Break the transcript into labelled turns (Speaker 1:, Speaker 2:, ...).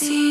Speaker 1: See